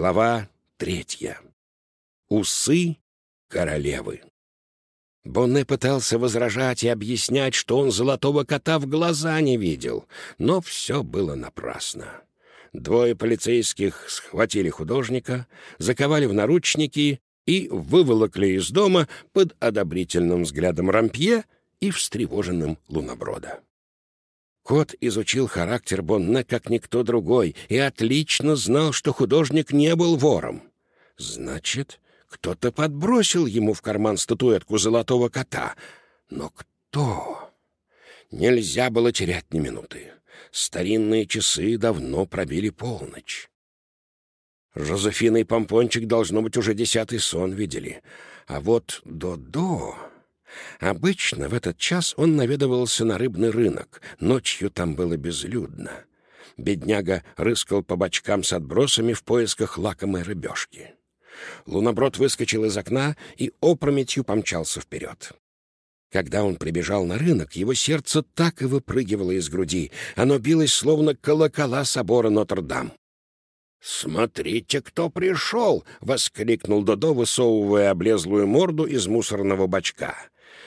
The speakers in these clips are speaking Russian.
Глава третья. Усы королевы. Бонне пытался возражать и объяснять, что он золотого кота в глаза не видел, но все было напрасно. Двое полицейских схватили художника, заковали в наручники и выволокли из дома под одобрительным взглядом Рампье и встревоженным Луноброда. Кот изучил характер Бонне как никто другой и отлично знал, что художник не был вором. Значит, кто-то подбросил ему в карман статуэтку золотого кота. Но кто? Нельзя было терять ни минуты. Старинные часы давно пробили полночь. Жозефина и Помпончик, должно быть, уже десятый сон видели. А вот Додо... Обычно в этот час он наведывался на рыбный рынок. Ночью там было безлюдно. Бедняга рыскал по бочкам с отбросами в поисках лакомой рыбешки. Луноброд выскочил из окна и опрометью помчался вперед. Когда он прибежал на рынок, его сердце так и выпрыгивало из груди. Оно билось, словно колокола собора Нотр-Дам. «Смотрите, кто пришел!» — воскликнул Додо, высовывая облезлую морду из мусорного бачка.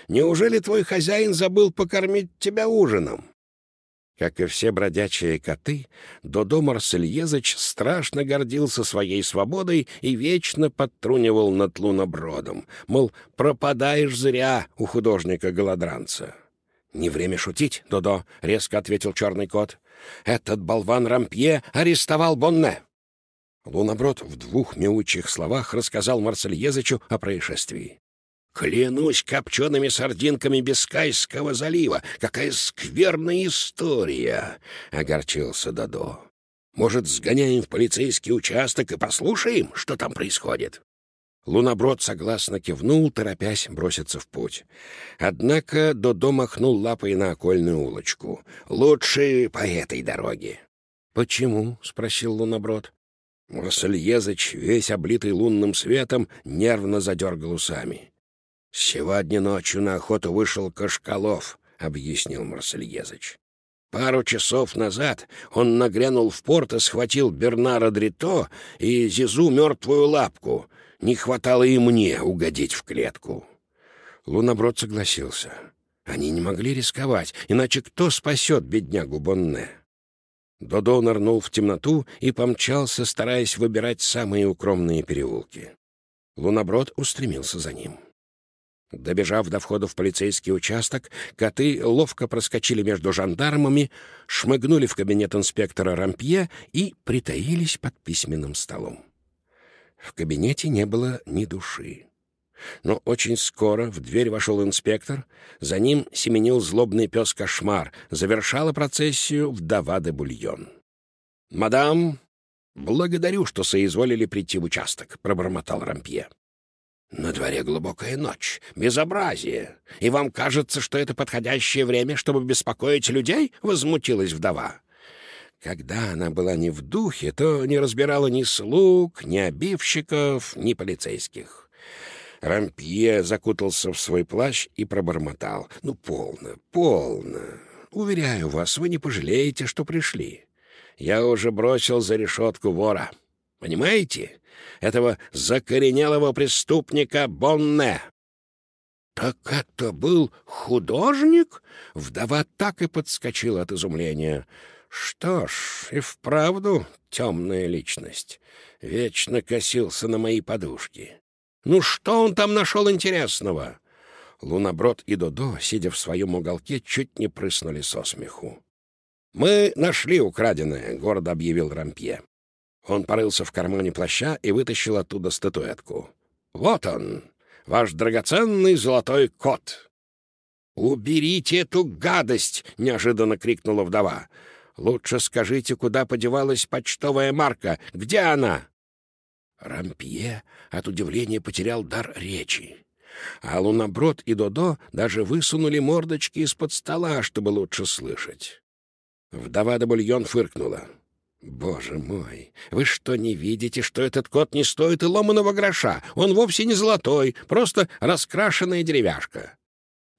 «Неужели твой хозяин забыл покормить тебя ужином?» Как и все бродячие коты, Додо Марсельезыч страшно гордился своей свободой и вечно подтрунивал над лунобродом, мол, пропадаешь зря у художника-голодранца. «Не время шутить, Додо», — резко ответил черный кот. «Этот болван Рампье арестовал Бонне». Луноброд в двух мяучих словах рассказал Марсельезычу о происшествии. «Клянусь копчеными сардинками Бискайского залива! Какая скверная история!» — огорчился Дадо. «Может, сгоняем в полицейский участок и послушаем, что там происходит?» Луноброд согласно кивнул, торопясь броситься в путь. Однако Додо махнул лапой на окольную улочку. «Лучше по этой дороге». «Почему?» — спросил Луноброд. Марсельезыч, весь облитый лунным светом, нервно задергал усами. «Сегодня ночью на охоту вышел Кашкалов», — объяснил Марсельезыч. Пару часов назад он нагрянул в порт и схватил Бернара Дрито и Зизу мертвую лапку. Не хватало и мне угодить в клетку. Луноброд согласился. Они не могли рисковать, иначе кто спасет беднягу Бонне? Додо нырнул в темноту и помчался, стараясь выбирать самые укромные переулки. Луноброд устремился за ним. Добежав до входа в полицейский участок, коты ловко проскочили между жандармами, шмыгнули в кабинет инспектора Рампье и притаились под письменным столом. В кабинете не было ни души. Но очень скоро в дверь вошел инспектор, за ним семенил злобный пес Кошмар, завершала процессию вдова де Бульон. «Мадам, благодарю, что соизволили прийти в участок», — пробормотал Рампье. «На дворе глубокая ночь, безобразие, и вам кажется, что это подходящее время, чтобы беспокоить людей?» — возмутилась вдова. Когда она была не в духе, то не разбирала ни слуг, ни обивщиков, ни полицейских. Рампье закутался в свой плащ и пробормотал. «Ну, полно, полно. Уверяю вас, вы не пожалеете, что пришли. Я уже бросил за решетку вора. Понимаете? этого закоренелого преступника Бонне. «Так это был художник?» Вдова так и подскочила от изумления. «Что ж, и вправду темная личность. Вечно косился на мои подушки. Ну что он там нашел интересного?» Луноброд и Додо, сидя в своем уголке, чуть не прыснули со смеху. «Мы нашли украденное», — гордо объявил Рампье. Он порылся в кармане плаща и вытащил оттуда статуэтку. «Вот он, ваш драгоценный золотой кот!» «Уберите эту гадость!» — неожиданно крикнула вдова. «Лучше скажите, куда подевалась почтовая марка? Где она?» Рампье от удивления потерял дар речи. А Луноброд и Додо даже высунули мордочки из-под стола, чтобы лучше слышать. Вдова де Бульон фыркнула. «Боже мой, вы что, не видите, что этот кот не стоит и ломаного гроша? Он вовсе не золотой, просто раскрашенная деревяшка».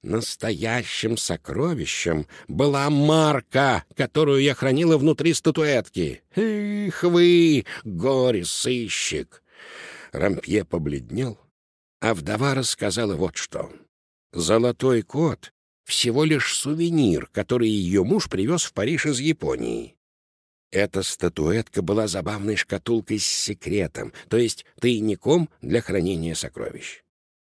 Настоящим сокровищем была марка, которую я хранила внутри статуэтки. Эх вы, горе-сыщик! Рампье побледнел, а вдова рассказала вот что. Золотой кот — всего лишь сувенир, который ее муж привез в Париж из Японии. Эта статуэтка была забавной шкатулкой с секретом, то есть тайником для хранения сокровищ.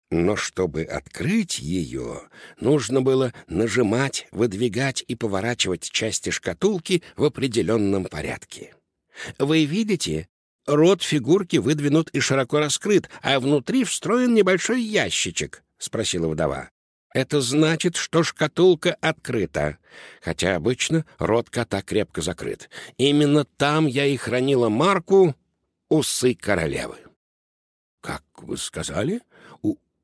Но чтобы открыть ее, нужно было нажимать, выдвигать и поворачивать части шкатулки в определенном порядке. Вы видите, рот фигурки выдвинут и широко раскрыт, а внутри встроен небольшой ящичек, — спросила вдова. Это значит, что шкатулка открыта, хотя обычно рот кота крепко закрыт. Именно там я и хранила марку «Усы королевы». — Как вы сказали?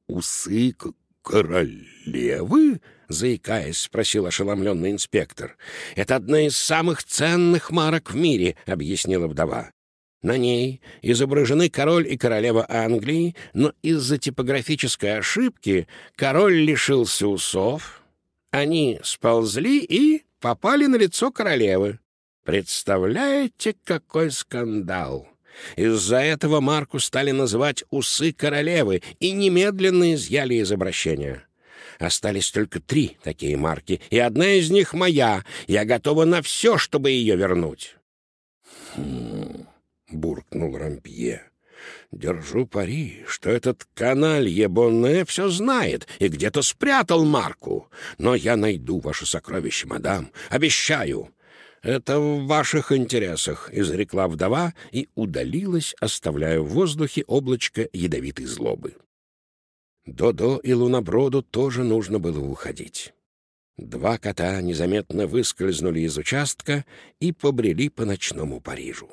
усы королевы?» — заикаясь, спросил ошеломленный инспектор. «Это одна из самых ценных марок в мире», — объяснила вдова. На ней изображены король и королева Англии, но из-за типографической ошибки король лишился усов, они сползли и попали на лицо королевы. Представляете, какой скандал! Из-за этого Марку стали называть «усы королевы» и немедленно изъяли из обращения. Остались только три такие марки, и одна из них моя. Я готова на все, чтобы ее вернуть. «Хм...» — буркнул Рампье. «Держу пари, что этот каналье Бонне все знает и где-то спрятал марку. Но я найду ваше сокровище, мадам, обещаю. «Это в ваших интересах», — изрекла вдова и удалилась, оставляя в воздухе облачко ядовитой злобы. Додо и Луноброду тоже нужно было уходить. Два кота незаметно выскользнули из участка и побрели по ночному Парижу.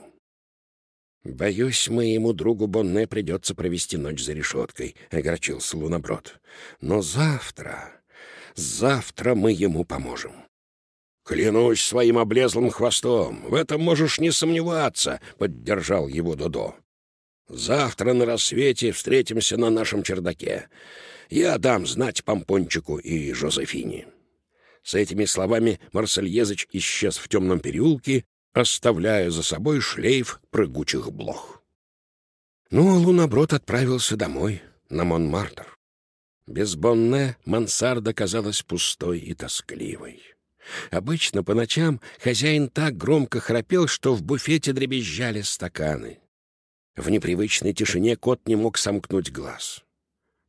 «Боюсь, моему другу Бонне придется провести ночь за решеткой», — огорчился Луноброд. «Но завтра, завтра мы ему поможем». «Клянусь своим облезлым хвостом, в этом можешь не сомневаться», — поддержал его Додо. «Завтра на рассвете встретимся на нашем чердаке. Я дам знать Помпончику и Жозефине». С этими словами Марсельезыч исчез в темном переулке, оставляя за собой шлейф прыгучих блох. Ну, Луноброд отправился домой, на Монмартр. Без Бонне мансарда казалась пустой и тоскливой. Обычно по ночам хозяин так громко храпел, что в буфете дребезжали стаканы. В непривычной тишине кот не мог сомкнуть глаз.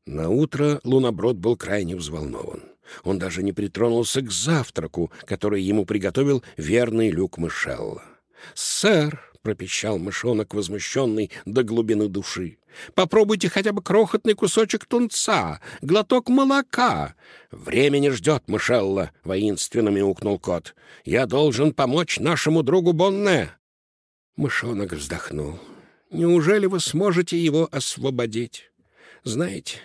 На утро луноброд был крайне взволнован. Он даже не притронулся к завтраку, который ему приготовил верный люк Мышелла. «Сэр!» пропищал мышонок, возмущенный до глубины души. «Попробуйте хотя бы крохотный кусочек тунца, глоток молока!» «Время не ждет, Мышелла!» — воинственно мяукнул кот. «Я должен помочь нашему другу Бонне!» Мышонок вздохнул. «Неужели вы сможете его освободить? Знаете,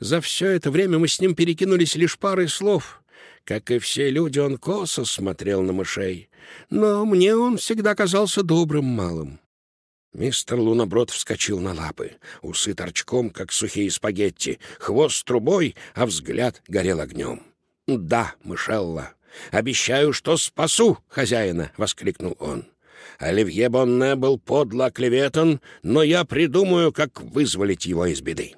за все это время мы с ним перекинулись лишь парой слов. Как и все люди, он косо смотрел на мышей. Но мне он всегда казался добрым малым. Мистер Луноброд вскочил на лапы, усы торчком, как сухие спагетти, хвост трубой, а взгляд горел огнем. «Да, Мышелла, обещаю, что спасу хозяина!» — воскликнул он. Оливье Бонне был подло оклеветан, но я придумаю, как вызволить его из беды.